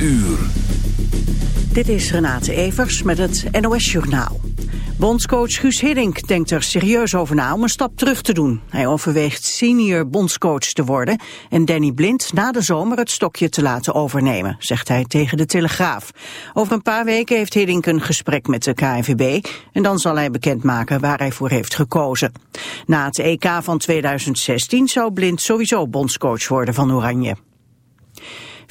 uur. Dit is Renate Evers met het NOS Journaal. Bondscoach Guus Hiddink denkt er serieus over na om een stap terug te doen. Hij overweegt senior bondscoach te worden en Danny Blind na de zomer het stokje te laten overnemen, zegt hij tegen de Telegraaf. Over een paar weken heeft Hiddink een gesprek met de KNVB en dan zal hij bekendmaken waar hij voor heeft gekozen. Na het EK van 2016 zou Blind sowieso bondscoach worden van Oranje.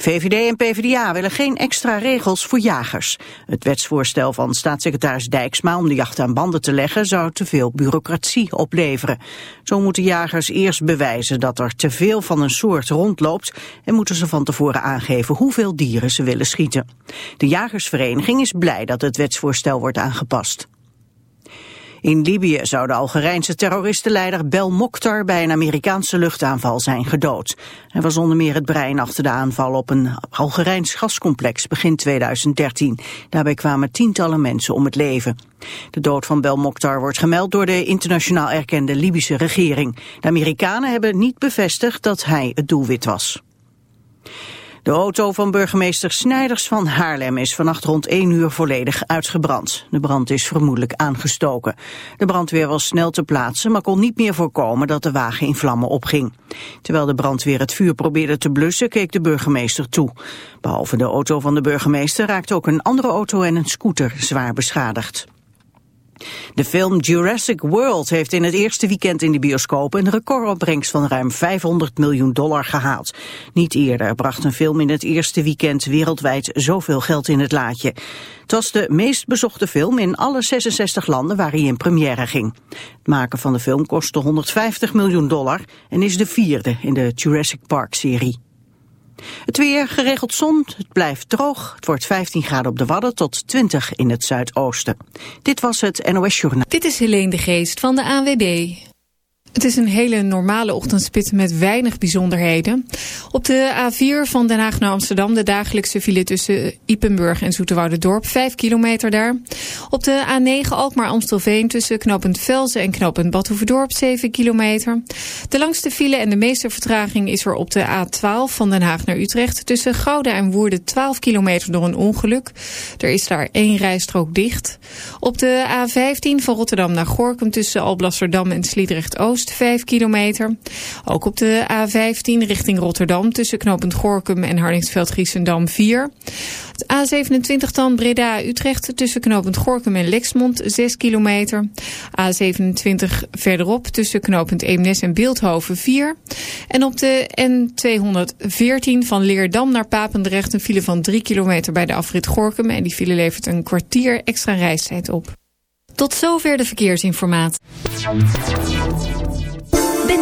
VVD en PvdA willen geen extra regels voor jagers. Het wetsvoorstel van staatssecretaris Dijksma om de jacht aan banden te leggen zou te veel bureaucratie opleveren. Zo moeten jagers eerst bewijzen dat er te veel van een soort rondloopt en moeten ze van tevoren aangeven hoeveel dieren ze willen schieten. De jagersvereniging is blij dat het wetsvoorstel wordt aangepast. In Libië zou de Algerijnse terroristenleider Bel Mokhtar bij een Amerikaanse luchtaanval zijn gedood. Hij was onder meer het brein achter de aanval op een Algerijns gascomplex begin 2013. Daarbij kwamen tientallen mensen om het leven. De dood van Bel Mokhtar wordt gemeld door de internationaal erkende Libische regering. De Amerikanen hebben niet bevestigd dat hij het doelwit was. De auto van burgemeester Snijders van Haarlem is vannacht rond 1 uur volledig uitgebrand. De brand is vermoedelijk aangestoken. De brandweer was snel te plaatsen, maar kon niet meer voorkomen dat de wagen in vlammen opging. Terwijl de brandweer het vuur probeerde te blussen, keek de burgemeester toe. Behalve de auto van de burgemeester raakte ook een andere auto en een scooter zwaar beschadigd. De film Jurassic World heeft in het eerste weekend in de bioscoop een recordopbrengst van ruim 500 miljoen dollar gehaald. Niet eerder bracht een film in het eerste weekend wereldwijd zoveel geld in het laadje. Het was de meest bezochte film in alle 66 landen waar hij in première ging. Het maken van de film kostte 150 miljoen dollar en is de vierde in de Jurassic Park serie. Het weer geregeld zon, het blijft droog. Het wordt 15 graden op de Wadden tot 20 in het zuidoosten. Dit was het NOS Journaal. Dit is Helene de Geest van de ANWB. Het is een hele normale ochtendspit met weinig bijzonderheden. Op de A4 van Den Haag naar Amsterdam de dagelijkse file tussen Ipenburg en Dorp 5 kilometer daar. Op de A9 Alkmaar-Amstelveen tussen knooppunt Velzen en knooppunt Badhoevedorp 7 kilometer. De langste file en de meeste vertraging is er op de A12 van Den Haag naar Utrecht... tussen Gouda en Woerden 12 kilometer door een ongeluk. Er is daar één rijstrook dicht. Op de A15 van Rotterdam naar Gorkum tussen Alblasserdam en Sliedrecht-Oost 5 kilometer. Ook op de A15 richting Rotterdam tussen knooppunt Gorkum en Hardingsveld-Giessendam 4. A27 dan Breda-Utrecht tussen knooppunt Gorkum en Lexmond 6 kilometer. A27 verderop tussen knooppunt Eemnes en Beeldhoven 4. En op de N214 van Leerdam naar Papendrecht een file van 3 kilometer bij de afrit Gorkum. En die file levert een kwartier extra reistijd op. Tot zover de verkeersinformatie.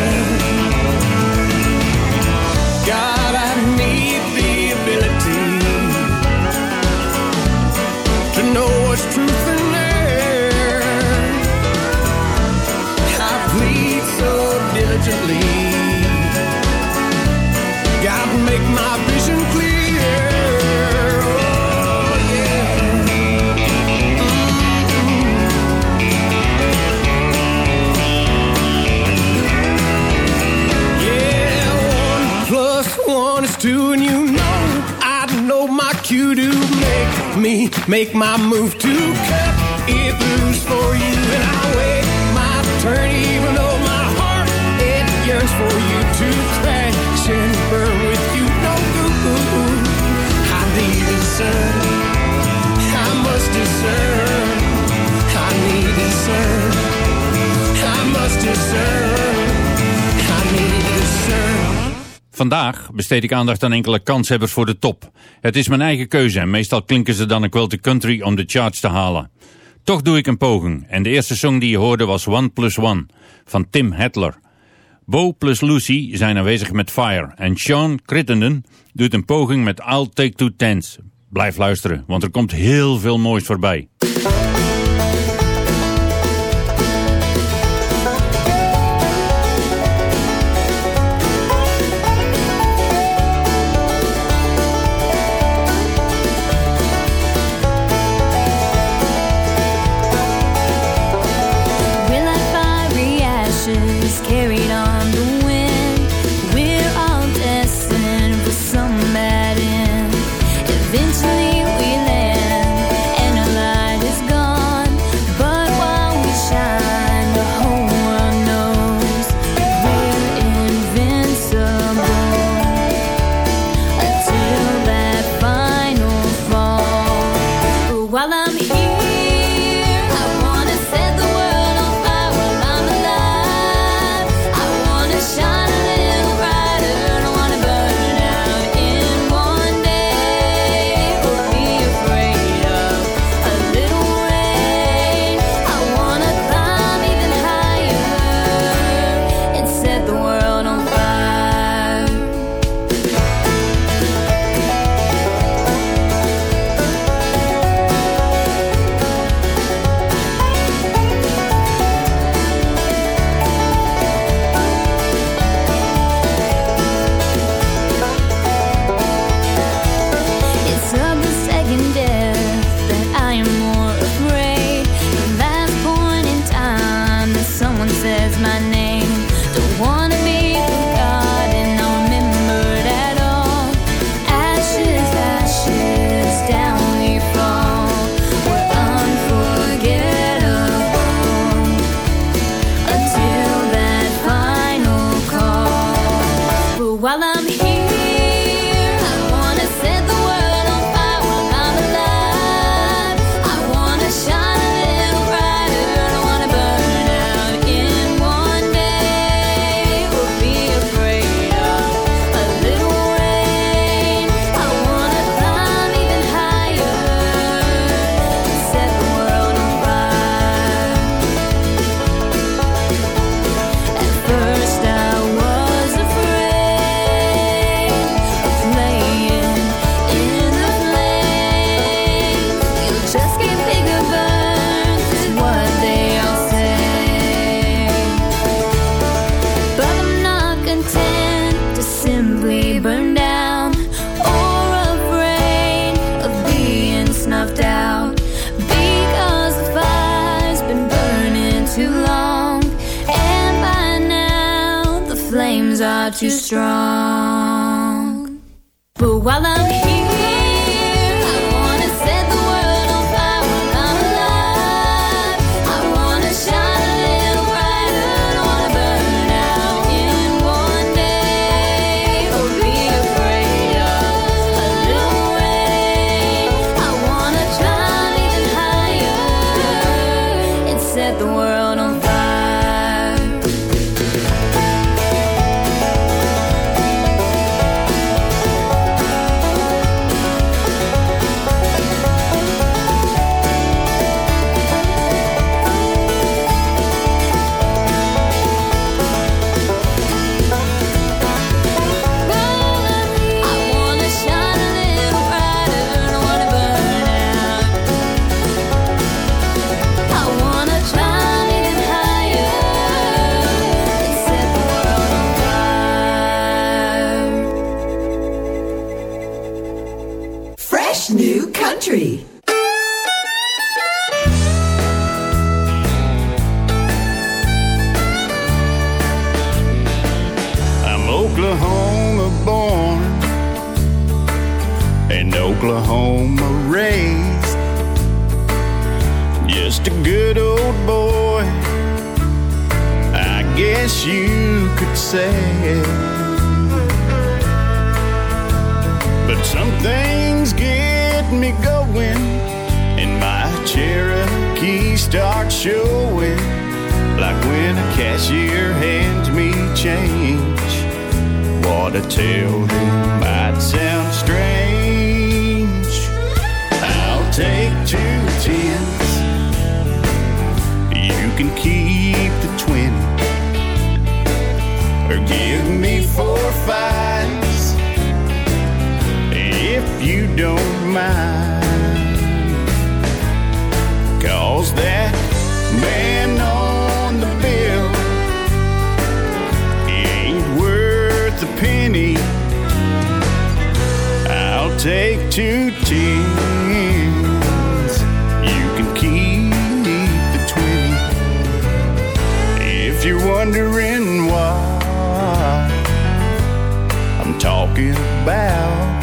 Make Vandaag besteed ik aandacht aan enkele kanshebbers voor de top. Het is mijn eigen keuze en meestal klinken ze dan ook wel te country om de charts te halen. Toch doe ik een poging en de eerste song die je hoorde was One Plus One van Tim Hetler. Bo plus Lucy zijn aanwezig met Fire en Sean Crittenden doet een poging met I'll Take Two Tens. Blijf luisteren, want er komt heel veel moois voorbij. too strong. But while I'm here. Oklahoma raised. Just a good old boy, I guess you could say. But some things get me going, and my Cherokee starts showing. Like when a cashier hands me change, what I tell him might sound tens. You can keep the twenty, or give me four fives if you don't mind. Cause that man on the bill ain't worth a penny. I'll take two tens. wondering why I'm talking about.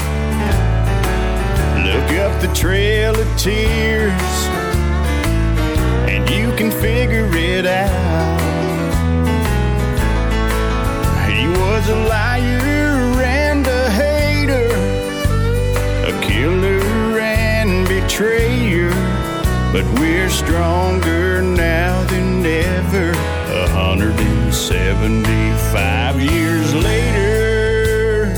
Look up the trail of tears, and you can figure it out. He was a liar and a hater, a killer and betrayer, but we're stronger now than ever. 75 years later,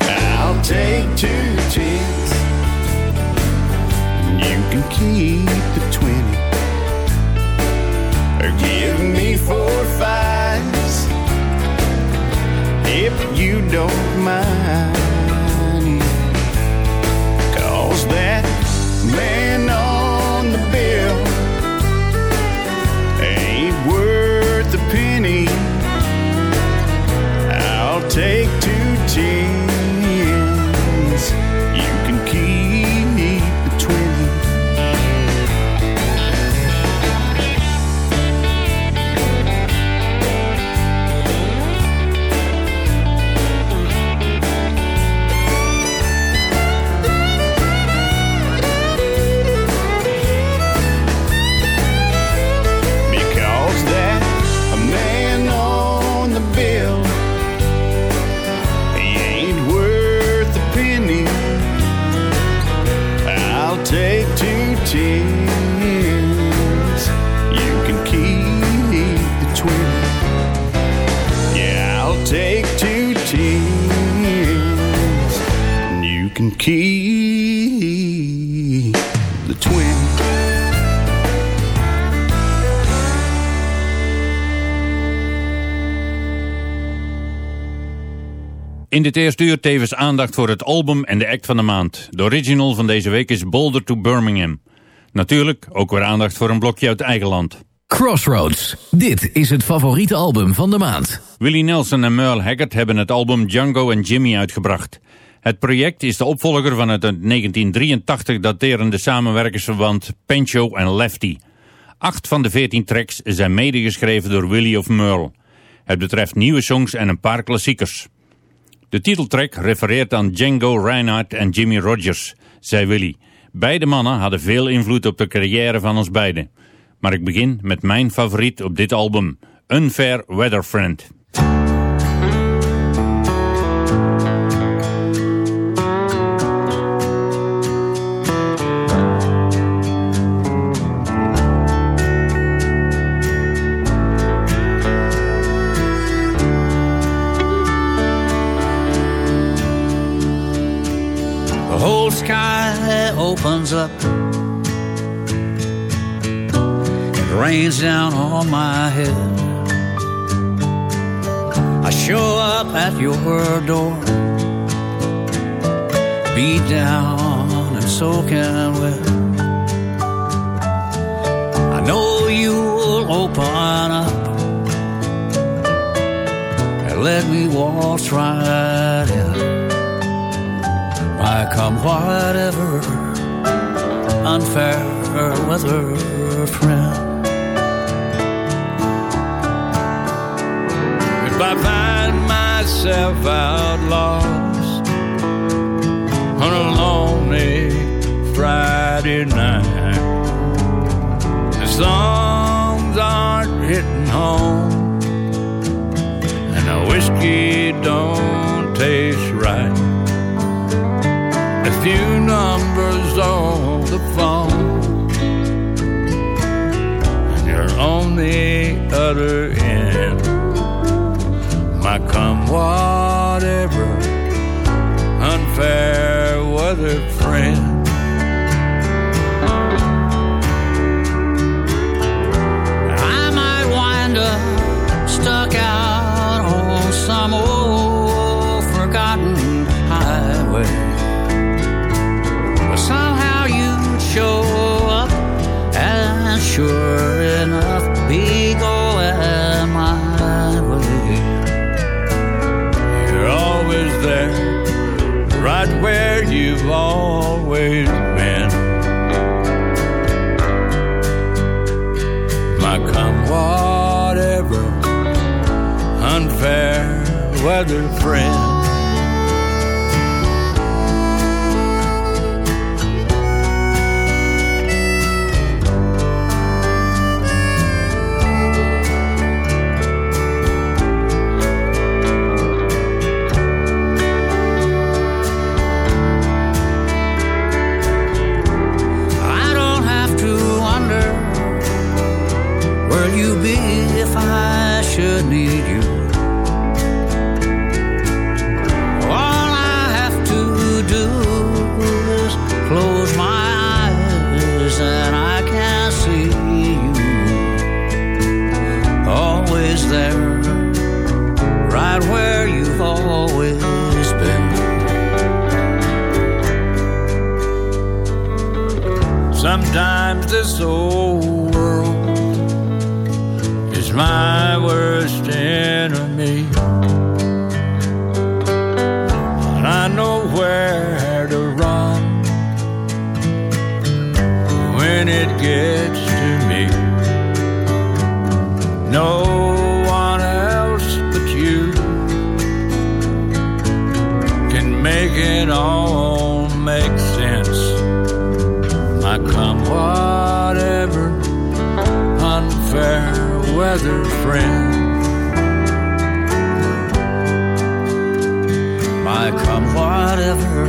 I'll take two tens. You can keep the 20. Or give me four fives if you don't mind. dit eerste uur tevens aandacht voor het album en de act van de maand. De original van deze week is Boulder to Birmingham. Natuurlijk ook weer aandacht voor een blokje uit eigen land. Crossroads. Dit is het favoriete album van de maand. Willie Nelson en Merle Haggard hebben het album Django and Jimmy uitgebracht. Het project is de opvolger van het 1983 daterende samenwerkersverband Pancho en Lefty. Acht van de veertien tracks zijn medegeschreven door Willie of Merle. Het betreft nieuwe songs en een paar klassiekers. De titeltrack refereert aan Django Reinhardt en Jimmy Rogers, zei Willie. Beide mannen hadden veel invloed op de carrière van ons beiden. Maar ik begin met mijn favoriet op dit album, Unfair Weather Friend. Sky opens up. It rains down on my head. I show up at your door, beat down and soaking wet. I know you'll open up and let me waltz right in. I come whatever unfair weather friend. If I find myself out lost on a lonely Friday night, the songs aren't hitting home, and the whiskey don't taste right few numbers on the phone, you're on the other end. My come whatever, unfair weather friend. I might wind up stuck out on some old forgotten sure enough, be going my way. You're always there, right where you've always been. My come whatever, unfair weather friend. Sometimes this old world is my worst enemy. And I know where to run when it gets to me. No one else but you can make it all make. I come whatever unfair weather friend. My come whatever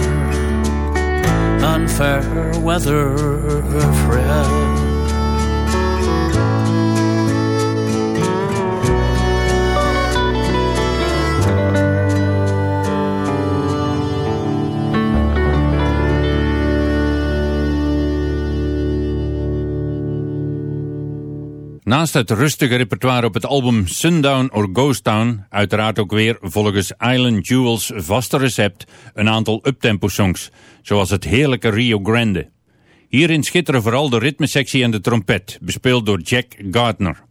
unfair weather friend. Naast het rustige repertoire op het album Sundown or Ghost Town, uiteraard ook weer volgens Island Jewels vaste recept een aantal uptempo songs, zoals het heerlijke Rio Grande. Hierin schitteren vooral de ritmesectie en de trompet, bespeeld door Jack Gardner.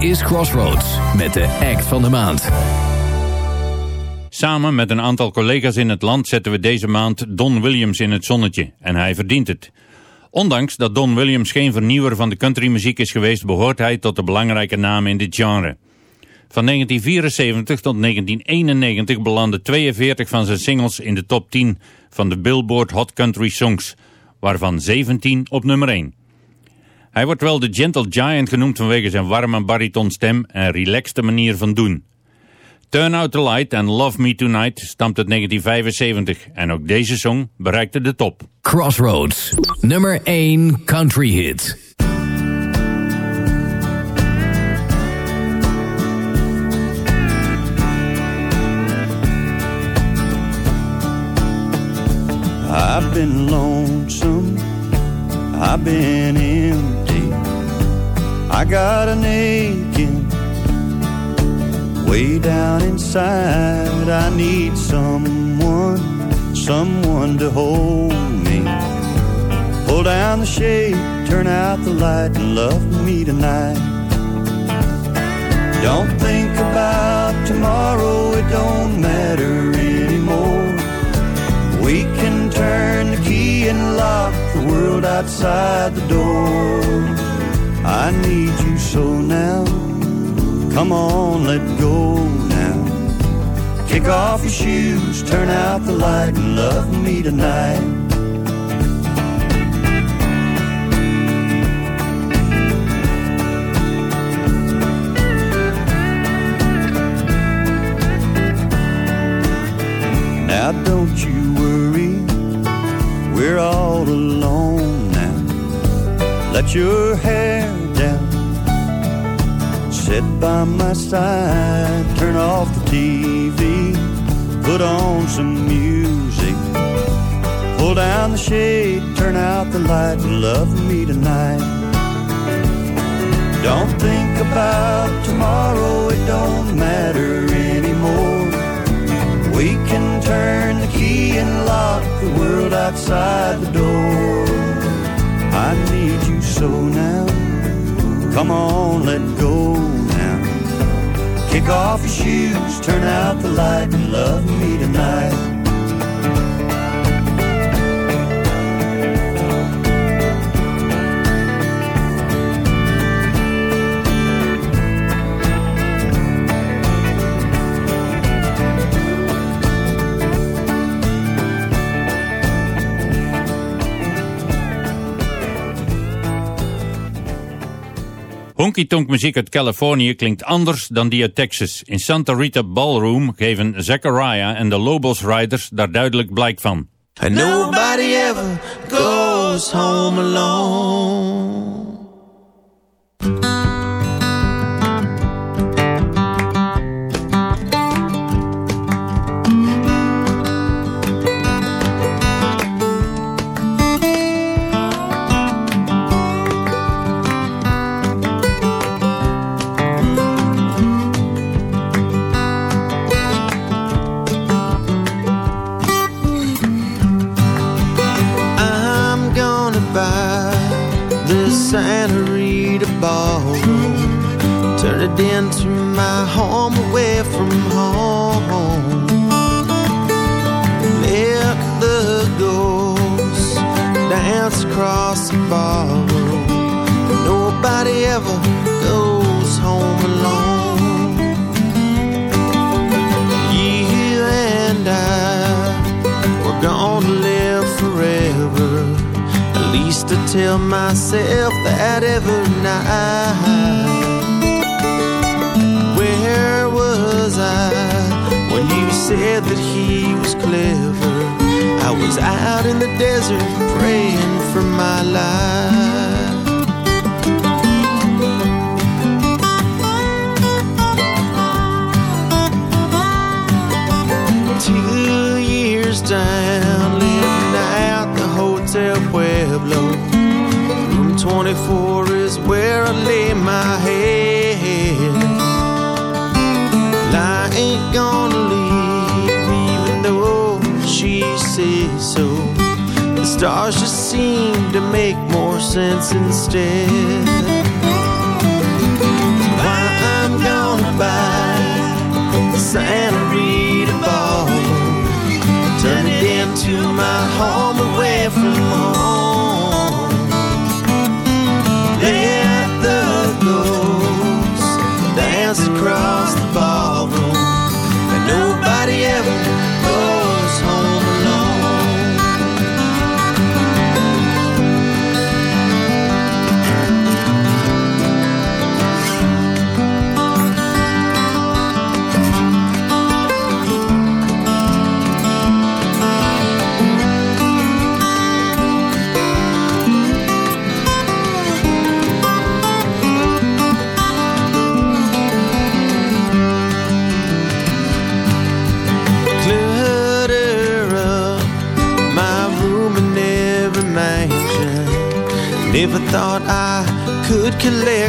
Is Crossroads met de act van de maand. Samen met een aantal collega's in het land zetten we deze maand Don Williams in het zonnetje. En hij verdient het. Ondanks dat Don Williams geen vernieuwer van de countrymuziek is geweest, behoort hij tot de belangrijke namen in dit genre. Van 1974 tot 1991 belanden 42 van zijn singles in de top 10 van de Billboard Hot Country Songs, waarvan 17 op nummer 1. Hij wordt wel de Gentle Giant genoemd vanwege zijn warme baritonstem en relaxte manier van doen. Turn Out the Light en Love Me Tonight stamt uit 1975 en ook deze song bereikte de top. Crossroads, nummer 1 country hit. I've been lonesome, I've been empty. I got an aching way down inside. I need someone, someone to hold me. Pull down the shade, turn out the light, and love me tonight. Don't think about tomorrow, it don't matter anymore. We can turn the the world outside the door. I need you so now. Come on, let go now. Kick off your shoes, turn out the light, and love me tonight. Let your hair down, sit by my side, turn off the TV, put on some music, pull down the shade, turn out the light, love me tonight. Don't think about tomorrow, it don't matter anymore. We can turn the key and lock the world outside the door. I need you so now. Come on, let go now. Kick off your shoes, turn out the light, and love me tonight. Honky-tonk muziek uit Californië klinkt anders dan die uit Texas. In Santa Rita Ballroom geven Zachariah en de Lobos Riders daar duidelijk blijk van. Nobody ever goes home alone. Desert praying for my life. Stars just seem to make more sense instead.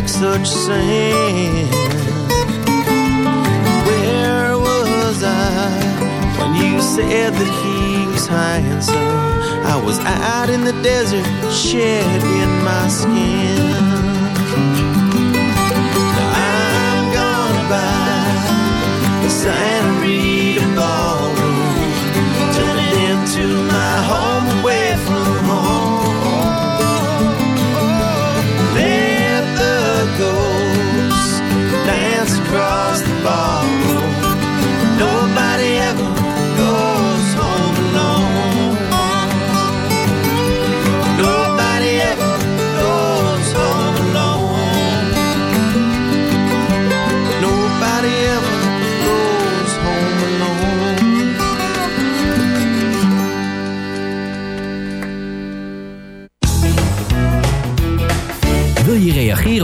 Collect such sand. Where was I when you said that he was handsome? I was out in the desert, shedding my skin. Now I'm gonna buy the Santa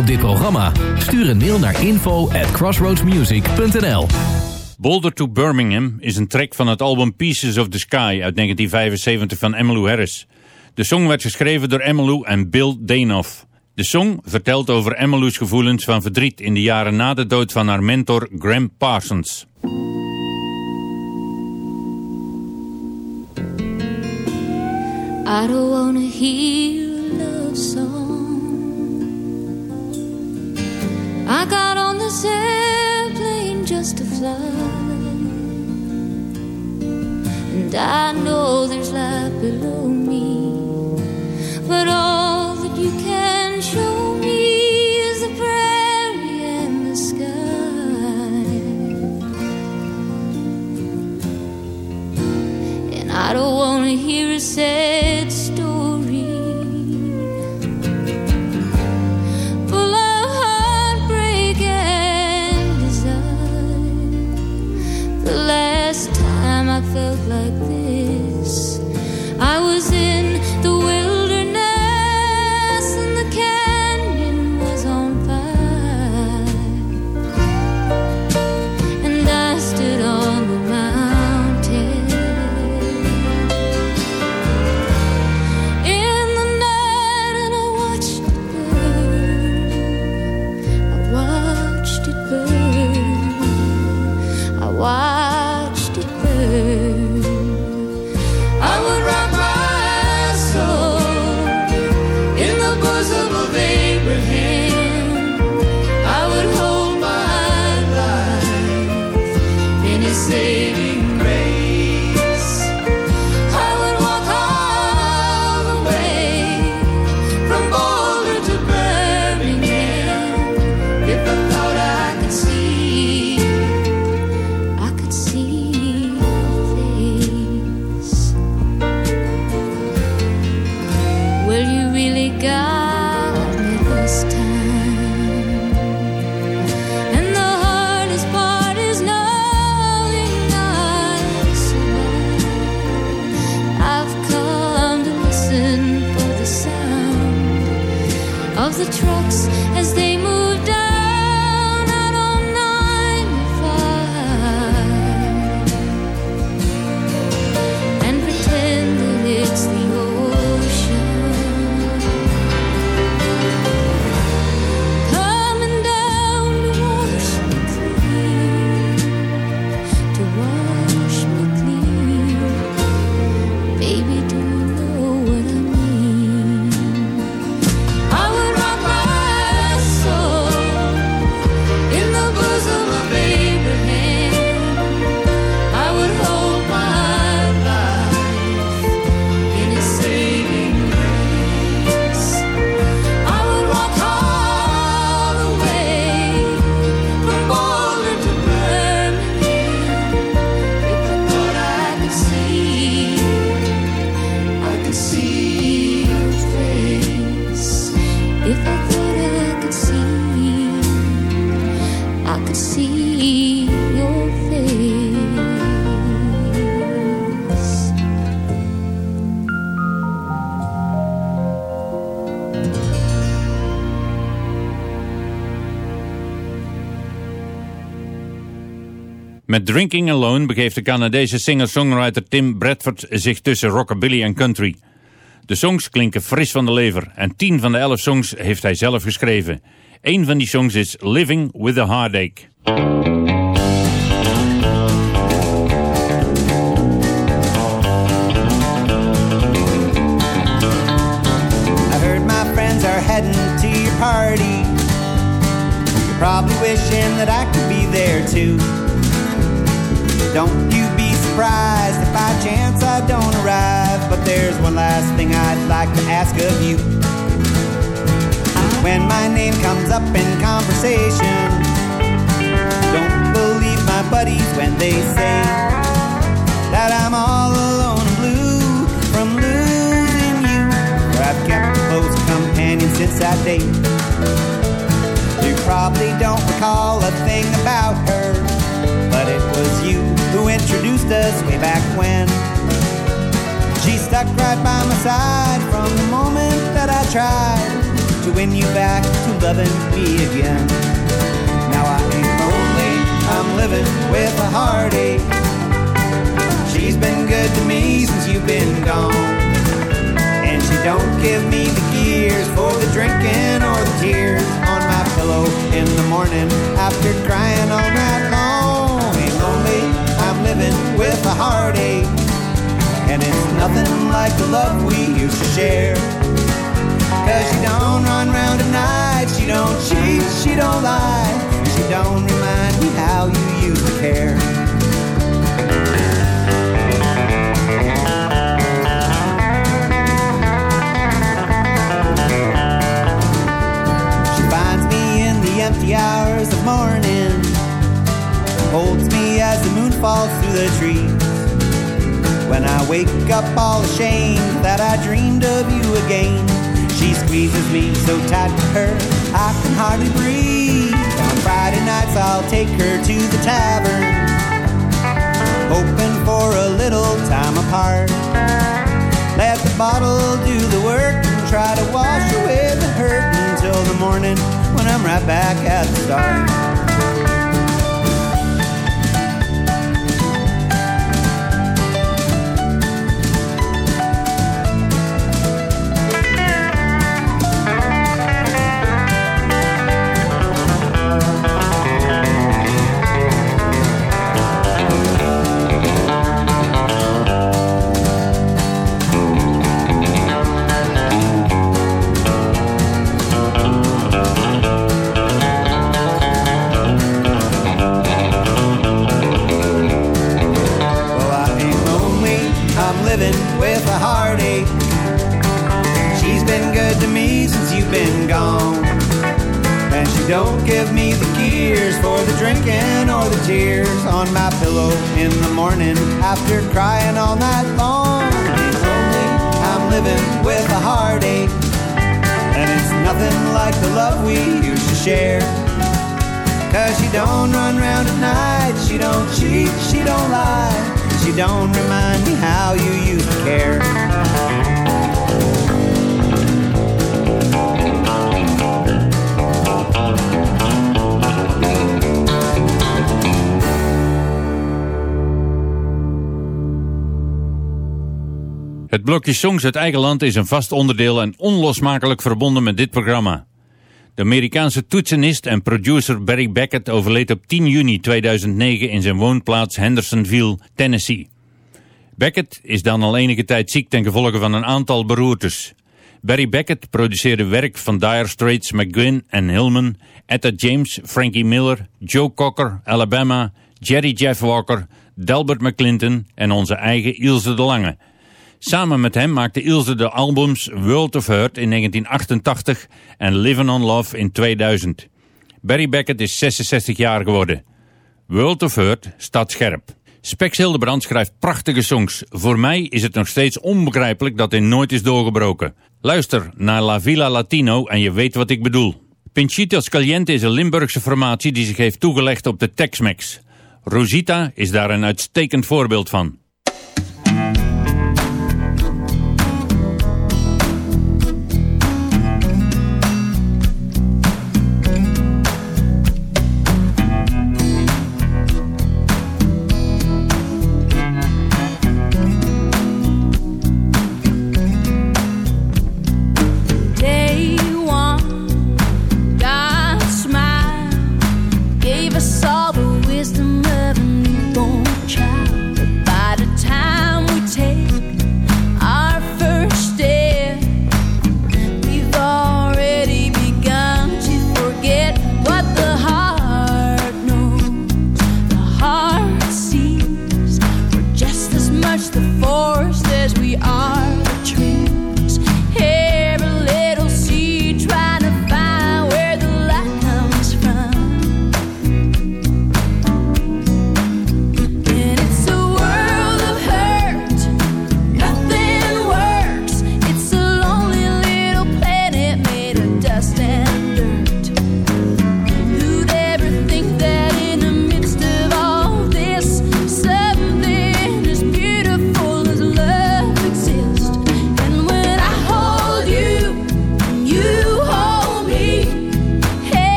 op dit programma? Stuur een mail naar info at crossroadsmusic.nl Boulder to Birmingham is een track van het album Pieces of the Sky uit 1975 van Emmylou Harris. De song werd geschreven door Emmylou en Bill Danoff. De song vertelt over Emmylou's gevoelens van verdriet in de jaren na de dood van haar mentor Graham Parsons. I don't wanna hear love song. I got on this airplane just to fly. And I know there's life below me. But all that you can show me is the prairie and the sky. And I don't wanna hear a sad story felt like this, I was in Met Drinking Alone begeeft de Canadese singer-songwriter Tim Bradford zich tussen rockabilly en country. De songs klinken fris van de lever en 10 van de 11 songs heeft hij zelf geschreven. Een van die songs is Living with a Heartache. Probably wishing that I could be there too. Don't you be surprised if by chance I don't arrive. But there's one last thing I'd like to ask of you. When my name comes up in conversation, don't believe my buddies when they say that I'm all alone and blue from losing you. For I've kept a close companion since that day. You probably don't recall a thing about her, who introduced us way back when. She stuck right by my side from the moment that I tried to win you back to loving me again. Now I ain't lonely, I'm living with a heartache. She's been good to me since you've been gone. And she don't give me the gears for the drinking or the tears on my pillow in the morning after crying all night long. Living with a heartache. And it's nothing like the love we used to share. Cause she don't run round at night, she don't cheat, she don't lie, she don't remind me how you used to care. The trees. When I wake up all ashamed that I dreamed of you again, she squeezes me so tight to her I can hardly breathe. On Friday nights I'll take her to the tavern, hoping for a little time apart. Let the bottle do the work and try to wash away the hurt until the morning when I'm right back at the start. Het blokje Songs uit eigen land is een vast onderdeel en onlosmakelijk verbonden met dit programma. De Amerikaanse toetsenist en producer Barry Beckett overleed op 10 juni 2009 in zijn woonplaats Hendersonville, Tennessee. Beckett is dan al enige tijd ziek ten gevolge van een aantal beroertes. Barry Beckett produceerde werk van Dire Straits, McGuinn en Hillman, Etta James, Frankie Miller, Joe Cocker, Alabama, Jerry Jeff Walker, Delbert McClinton en onze eigen Ilse de Lange. Samen met hem maakte Ilse de albums World of Hurt in 1988 en Living on Love in 2000. Barry Beckett is 66 jaar geworden. World of Hurt staat scherp. Spex Hildebrand schrijft prachtige songs. Voor mij is het nog steeds onbegrijpelijk dat hij nooit is doorgebroken. Luister naar La Villa Latino en je weet wat ik bedoel. Pinchitos Caliente is een Limburgse formatie die zich heeft toegelegd op de Tex-Mex. Rosita is daar een uitstekend voorbeeld van.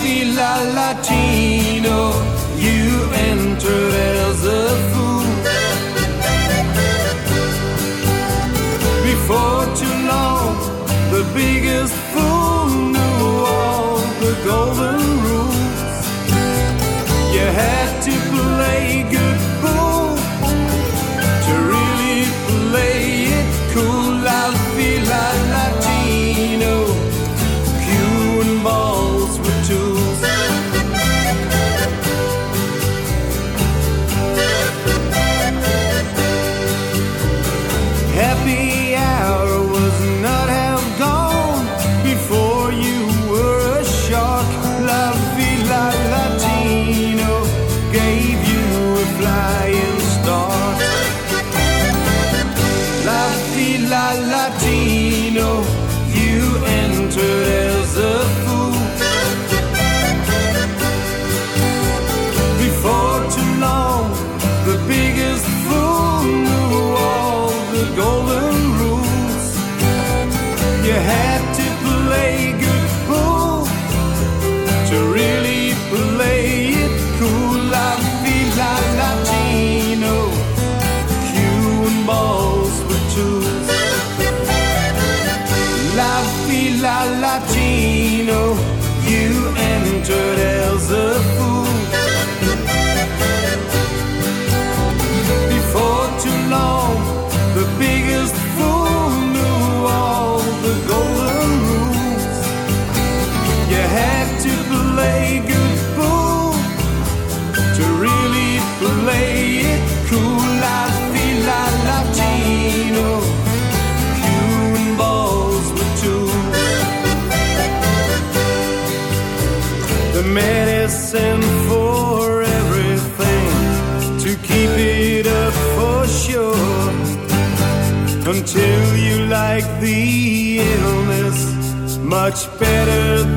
Feel Latino. You enter much better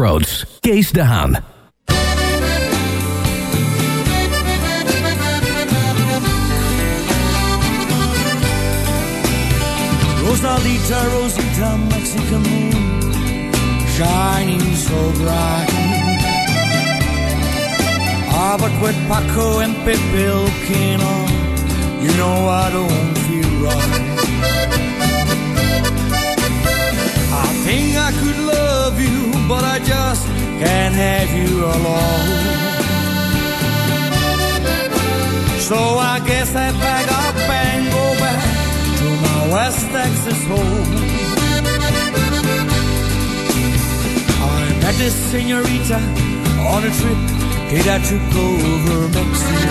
Crossroads. Kees de Haan. Rosalita, Rosita, Mexican moon, shining so bright. Albert with Paco and Pepe Lucano, you know I don't feel right. Think I could love you, but I just can't have you alone. So I guess I pack up and go back to my West Texas home. I met this senorita on a trip that I took over Mexico.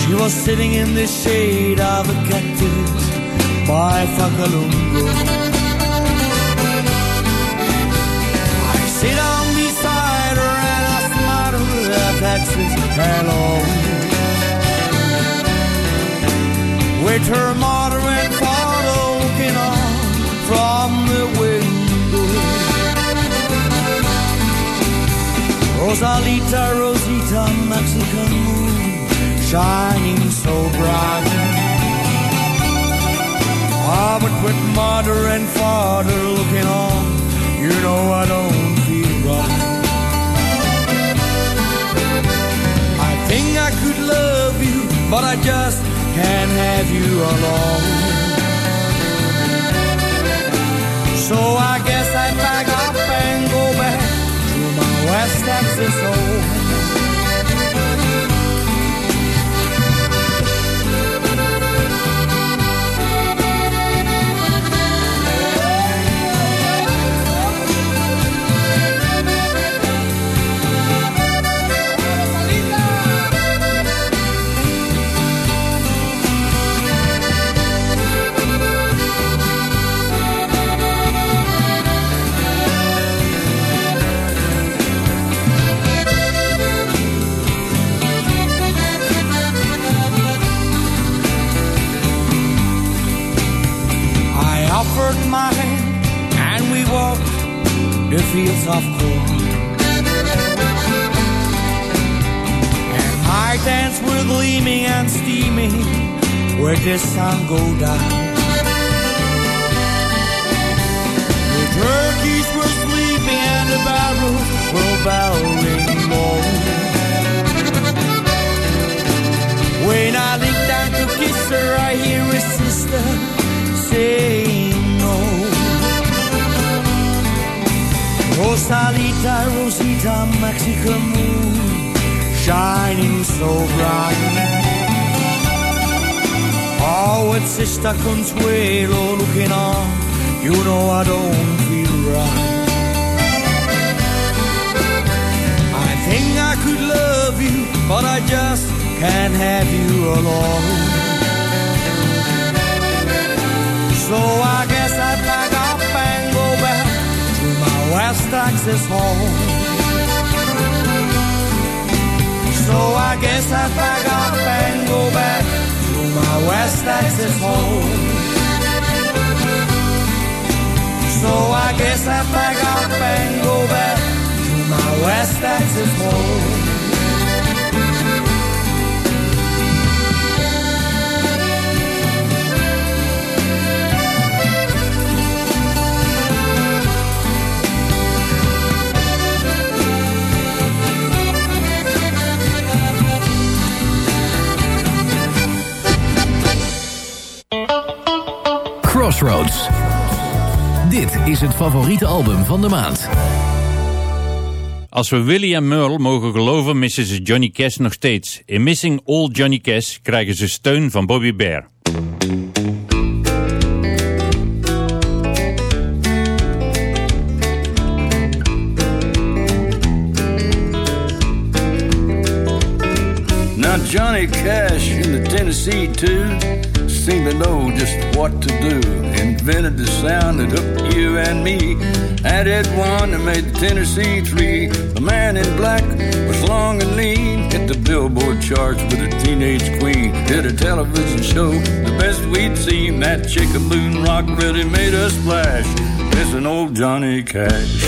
She was sitting in the shade of a cactus by Fakalungo. I sit down beside her and I smile at her Texas hello. With her mother and father looking on from the window. Rosalita, Rosita, Mexican moon, shining so bright. Ah, but quit mother and father looking on, you know I don't feel right. I think I could love you, but I just can't have you alone. So I guess I pack up and go back to my West Texas home. Offered my hand and we walked the fields of corn. And my tents were gleaming and steaming where the sun go down. The turkeys were sleeping and the barrels were bowing low. When I leaned down to kiss her, I hear a sister saying Rosalita, Rosita, Mexican moon, shining so bright. Oh, with Sister Consuelo looking on, you know I don't feel right. I think I could love you, but I just can't have you alone. So I guess West Texas home. So I guess I pack up and go back to my West Texas home. So I guess I pack up and go back to my West Texas home. Crossroads. Dit is het favoriete album van de maand. Als we Willie en Merle mogen geloven missen ze Johnny Cash nog steeds. In Missing All Johnny Cash krijgen ze steun van Bobby Bear. Now Johnny Cash in the Tennessee two seemed to know just what to do. Invented the sound that hooked you and me. Added one that made the Tennessee three. The man in black was long and lean. Hit the billboard charts with a teenage queen. Did a television show, the best we'd seen. That chickaloon rock really made us splash. Missing old Johnny Cash.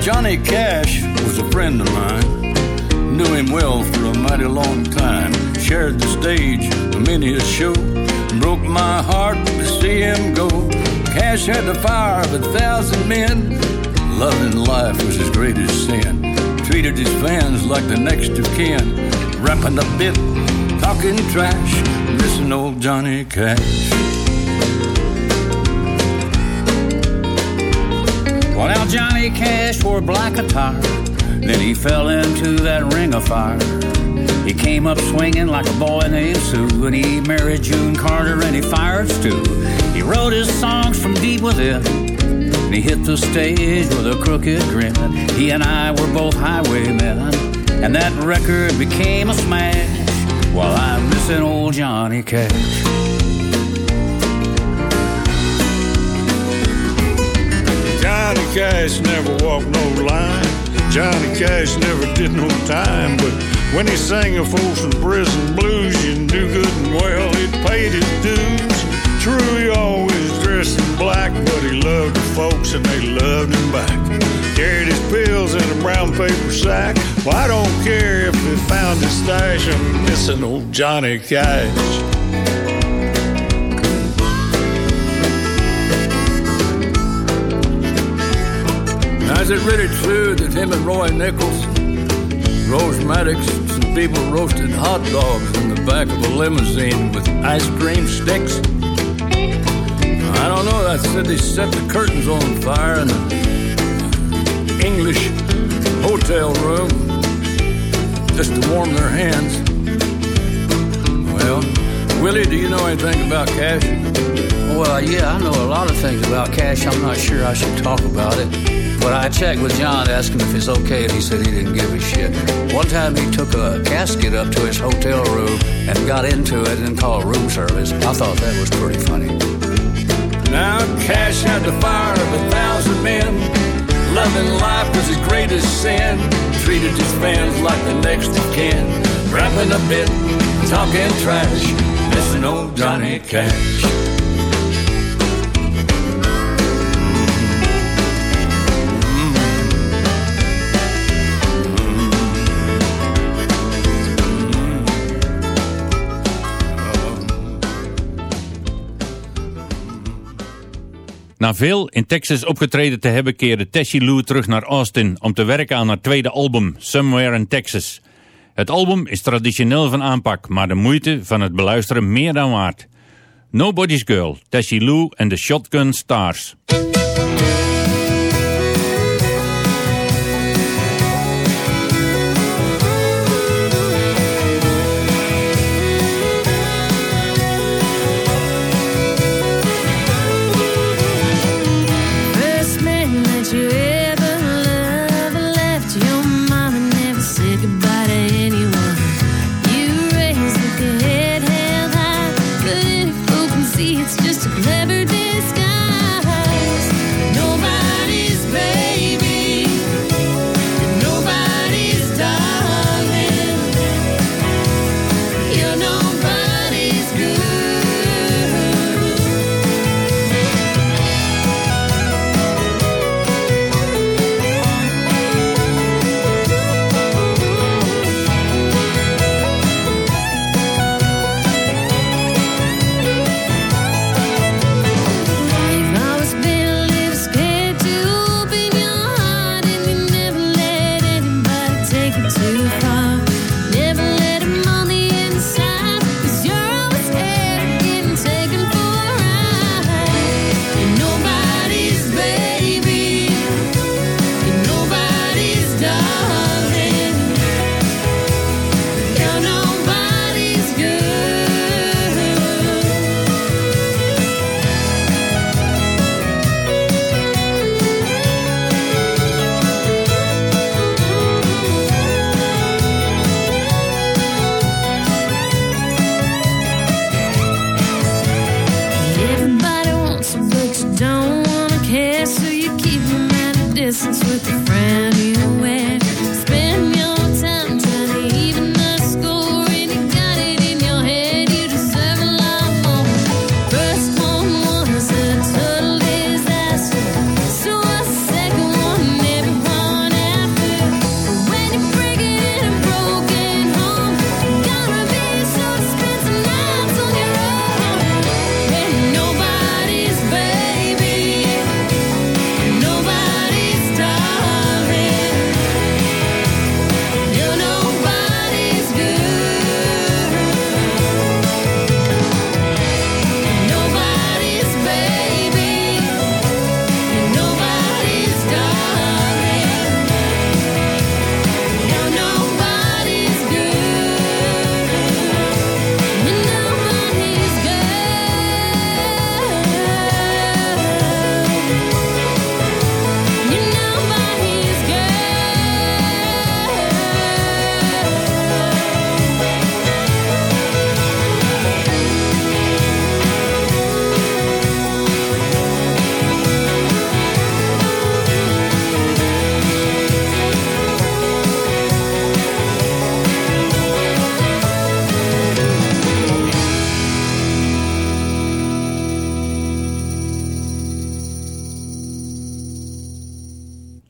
Johnny Cash was a friend of mine. Knew him well mighty long time. Shared the stage for many a show. Broke my heart to see him go. Cash had the fire of a thousand men. Loving life was his greatest sin. Treated his fans like the next of kin. Rapping a bit, talking trash. Missing old Johnny Cash. Well, now Johnny Cash wore black attire. Then he fell into that ring of fire. He came up swinging like a boy named Sue, and he married June Carter and he fired Stu. He wrote his songs from deep within, and he hit the stage with a crooked grin. He and I were both highwaymen, and that record became a smash. While I'm missing old Johnny Cash. Johnny Cash never walked no line. Johnny Cash never did no time, but When he sang a Folsom prison blues, you knew good and well he'd paid his dues. True, he always dressed in black, but he loved the folks and they loved him back. Carried his pills in a brown paper sack. Well, I don't care if they found his stash. I'm missing old Johnny Cash. Is it really true that him and Roy Nichols, Rose Maddox, and people roasted hot dogs in the back of a limousine with ice cream sticks? I don't know. Said they set the curtains on fire in the English hotel room just to warm their hands. Well, Willie, do you know anything about cash? Well, yeah, I know a lot of things about cash. I'm not sure I should talk about it. But I checked with John, asked him if he's okay, and he said he didn't give a shit. One time he took a casket up to his hotel room and got into it and called room service. I thought that was pretty funny. Now Cash had the fire of a thousand men. Loving life was his greatest sin. Treated his fans like the next of kin. Rapping a bit, talking trash. Missing old Johnny Cash. Na veel in Texas opgetreden te hebben keerde Tessie Lou terug naar Austin om te werken aan haar tweede album, Somewhere in Texas. Het album is traditioneel van aanpak, maar de moeite van het beluisteren meer dan waard. Nobody's Girl, Tessie Lou en de Shotgun Stars.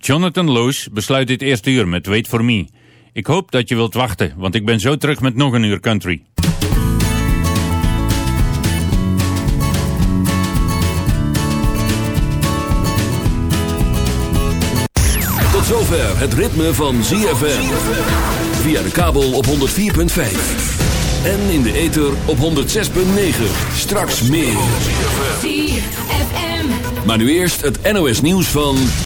Jonathan Loos besluit dit eerste uur met Wait For Me. Ik hoop dat je wilt wachten, want ik ben zo terug met nog een uur country. Tot zover het ritme van ZFM. Via de kabel op 104.5. En in de ether op 106.9. Straks meer. Maar nu eerst het NOS nieuws van...